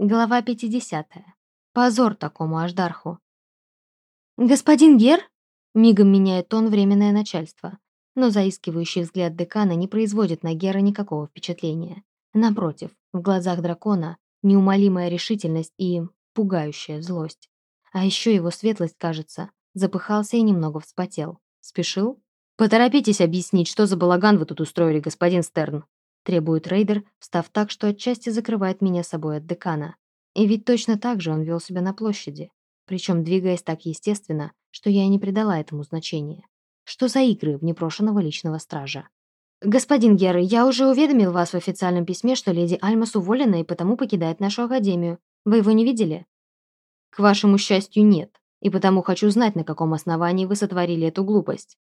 Глава 50. Позор такому Аждарху. «Господин Гер?» Мигом меняет тон временное начальство. Но заискивающий взгляд декана не производит на Гера никакого впечатления. Напротив, в глазах дракона неумолимая решительность и пугающая злость. А еще его светлость, кажется, запыхался и немного вспотел. Спешил? «Поторопитесь объяснить, что за балаган вы тут устроили, господин Стерн», требует рейдер, встав так, что отчасти закрывает меня собой от декана. И ведь точно так же он вел себя на площади, причем двигаясь так естественно, что я и не придала этому значения. Что за игры в непрошенного личного стража? «Господин Герр, я уже уведомил вас в официальном письме, что леди Альмас уволена и потому покидает нашу академию. Вы его не видели?» «К вашему счастью, нет. И потому хочу знать, на каком основании вы сотворили эту глупость».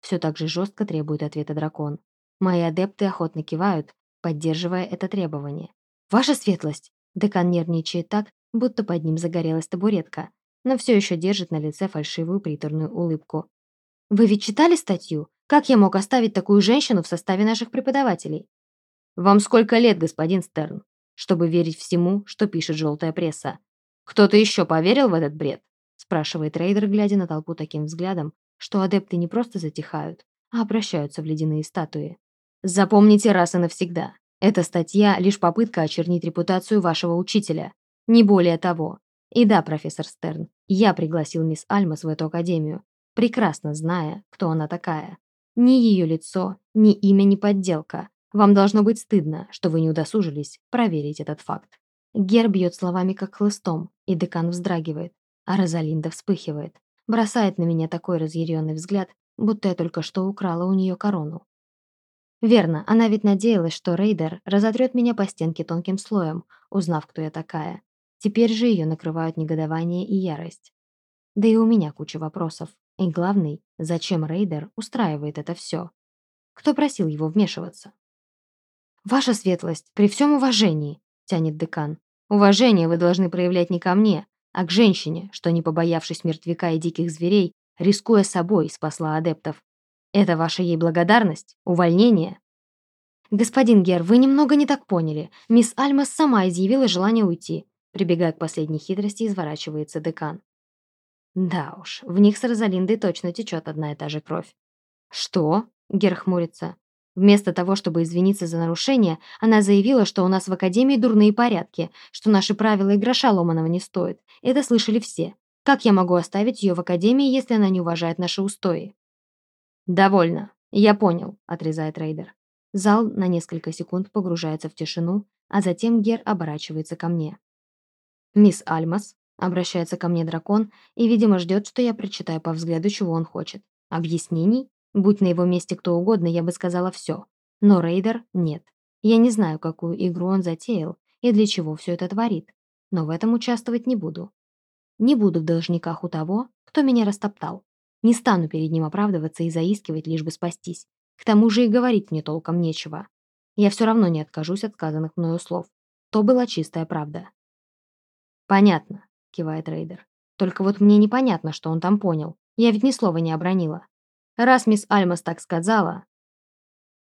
Все так же жестко требует ответа дракон. Мои адепты охотно кивают, поддерживая это требование. «Ваша светлость!» Декан нервничает так, будто под ним загорелась табуретка, но все еще держит на лице фальшивую приторную улыбку. «Вы ведь читали статью? Как я мог оставить такую женщину в составе наших преподавателей?» «Вам сколько лет, господин Стерн, чтобы верить всему, что пишет желтая пресса? Кто-то еще поверил в этот бред?» спрашивает рейдер, глядя на толпу таким взглядом, что адепты не просто затихают, а обращаются в ледяные статуи. Запомните раз и навсегда. Эта статья — лишь попытка очернить репутацию вашего учителя. Не более того. И да, профессор Стерн, я пригласил мисс Альмас в эту академию, прекрасно зная, кто она такая. Ни ее лицо, ни имя, ни подделка. Вам должно быть стыдно, что вы не удосужились проверить этот факт. Гер бьет словами как хлыстом, и декан вздрагивает, а Розалинда вспыхивает, бросает на меня такой разъяренный взгляд, будто я только что украла у нее корону. Верно, она ведь надеялась, что Рейдер разотрет меня по стенке тонким слоем, узнав, кто я такая. Теперь же ее накрывают негодование и ярость. Да и у меня куча вопросов. И главный, зачем Рейдер устраивает это все? Кто просил его вмешиваться? «Ваша светлость, при всем уважении», — тянет декан. «Уважение вы должны проявлять не ко мне, а к женщине, что, не побоявшись мертвяка и диких зверей, рискуя собой, спасла адептов. Это ваша ей благодарность? Увольнение? Господин Гер, вы немного не так поняли. Мисс Альмас сама изъявила желание уйти. Прибегая к последней хитрости, изворачивается декан. Да уж, в них с Розалиндой точно течет одна и та же кровь. Что? Гер хмурится. Вместо того, чтобы извиниться за нарушение, она заявила, что у нас в Академии дурные порядки, что наши правила и гроша ломаного не стоят. Это слышали все. Как я могу оставить ее в Академии, если она не уважает наши устои? «Довольно. Я понял», — отрезает рейдер. Зал на несколько секунд погружается в тишину, а затем Гер оборачивается ко мне. «Мисс Альмас», — обращается ко мне дракон и, видимо, ждет, что я прочитаю по взгляду, чего он хочет. Объяснений? Будь на его месте кто угодно, я бы сказала все. Но рейдер — нет. Я не знаю, какую игру он затеял и для чего все это творит, но в этом участвовать не буду. Не буду в должниках у того, кто меня растоптал. Не стану перед ним оправдываться и заискивать, лишь бы спастись. К тому же и говорить мне толком нечего. Я все равно не откажусь от сказанных мною слов. То была чистая правда. «Понятно», — кивает Рейдер. «Только вот мне непонятно, что он там понял. Я ведь ни слова не обронила. Раз мисс Альмас так сказала...»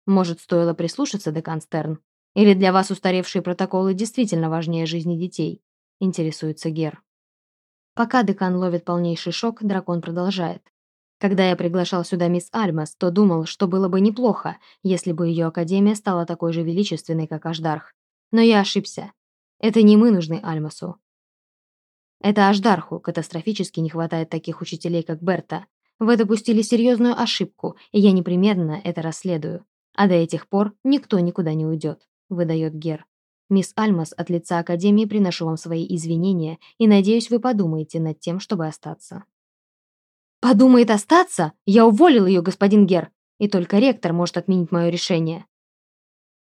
«Может, стоило прислушаться, декан Стерн? Или для вас устаревшие протоколы действительно важнее жизни детей?» — интересуется Гер. Пока декан ловит полнейший шок, дракон продолжает. Когда я приглашал сюда мисс Альмас, то думал, что было бы неплохо, если бы ее академия стала такой же величественной, как Аждарх. Но я ошибся. Это не мы нужны Альмасу. Это Аждарху катастрофически не хватает таких учителей, как Берта. Вы допустили серьезную ошибку, и я непременно это расследую. А до этих пор никто никуда не уйдет», — выдает Гер. «Мисс Альмас, от лица Академии приношу вам свои извинения и надеюсь, вы подумаете над тем, чтобы остаться». «Подумает остаться? Я уволил ее, господин Гер, и только ректор может отменить мое решение».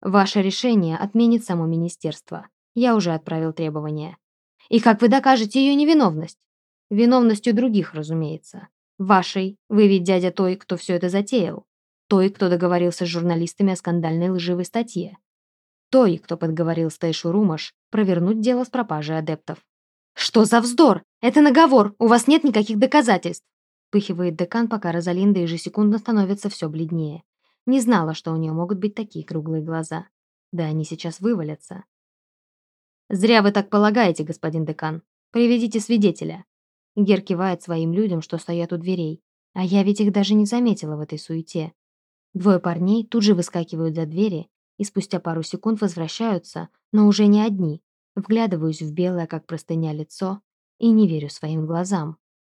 «Ваше решение отменит само министерство. Я уже отправил требования. И как вы докажете ее невиновность? Виновностью других, разумеется. Вашей. Вы ведь дядя той, кто все это затеял. Той, кто договорился с журналистами о скандальной лживой статье. Той, кто подговорил Стейшу Румаш провернуть дело с пропажей адептов. «Что за вздор? Это наговор, у вас нет никаких доказательств!» Вспыхивает декан, пока Розалинда ежесекундно становится все бледнее. Не знала, что у нее могут быть такие круглые глаза. Да они сейчас вывалятся. «Зря вы так полагаете, господин декан. Приведите свидетеля». Гер кивает своим людям, что стоят у дверей. А я ведь их даже не заметила в этой суете. Двое парней тут же выскакивают за двери и спустя пару секунд возвращаются, но уже не одни. Вглядываюсь в белое, как простыня, лицо и не верю своим глазам.